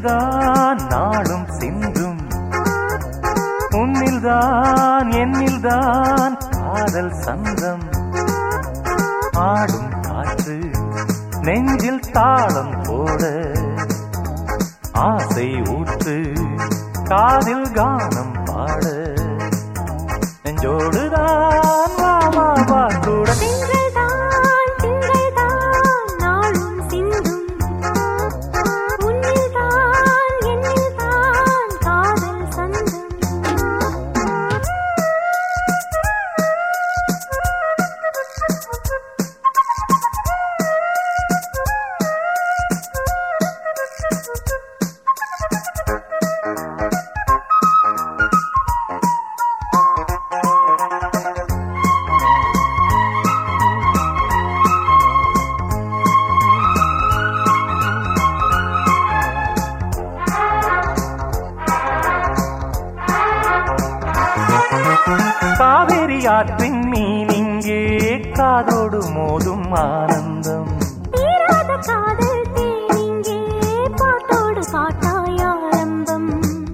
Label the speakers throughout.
Speaker 1: தான் நாளும் சிந்தும். உன்னில் தான் என்னில் தான் காதல் சந்தம். நெஞ்சில் தாளம் போட ஆசை ஊற்று காதில் கானம் பாட. நெஞ்சோடுதான் ஆற்றின் மீன் இங்கே காதோடு மோதும் ஆனந்தம்.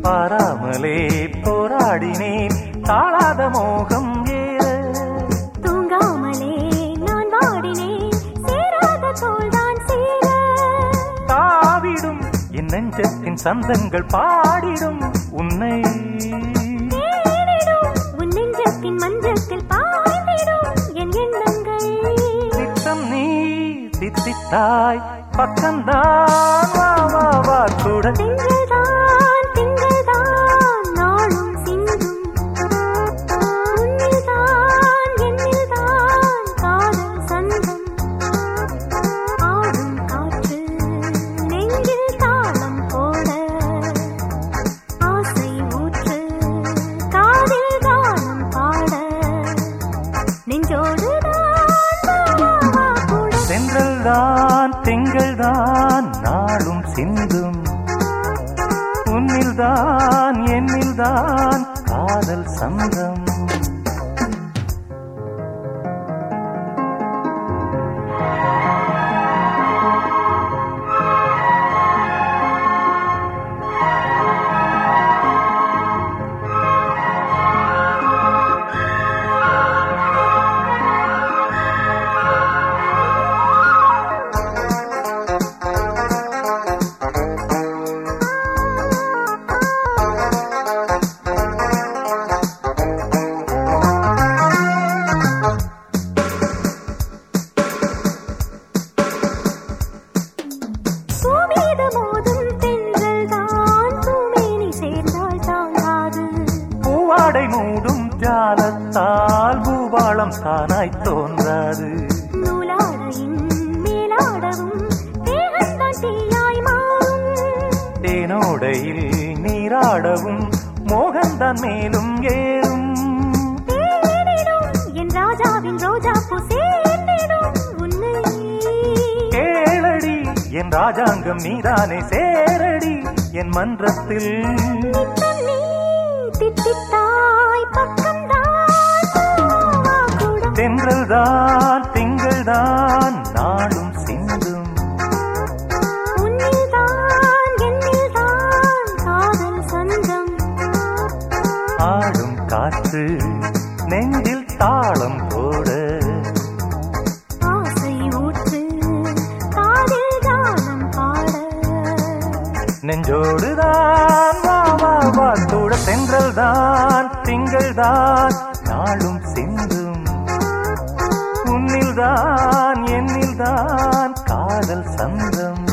Speaker 1: பாராமலே போராடினேன் தாழாத மோகம் ஏற.
Speaker 2: தூங்காமலே நான் வாடினேன் சேராத தோள்தான் சேர.
Speaker 1: தாவிடும் என் நெஞ்சத்தின் சந்தங்கள் பாடிடும் உன்னை.
Speaker 2: உன் நெஞ்சத்தின் மஞ்சத்தில்
Speaker 1: தாய் பக்கம்தான். வா வா வா கூட.
Speaker 2: சிந்தும் உன்னில்தான் என்னில்தான் காதல் சங்கம்.
Speaker 1: பூவாடை மூடும் ஜாலத்தால் பூபாளம் தானாய் தோன்றாது. தேனோடையில் நீராடவும் மோகன்தான் மேலும் ஏறும்.
Speaker 2: என் ராஜாவின் ரோஜா
Speaker 1: கேளடி என் ராஜாங்கம் நீதானே சேரடி என் மன்றத்தில்.
Speaker 2: நித்தம்
Speaker 1: தென்றல் தான் திங்கள் தான் நாளும் சிந்தும். ஆடும் காற்று நெஞ்சில் தாளம் போட.
Speaker 2: ஆசை வாத்தோட சென்றல்
Speaker 1: தான் திங்கள் தான் நாளும் சென்றும் உன்னில் தான் என்னில் தான் காதல் சந்தம்.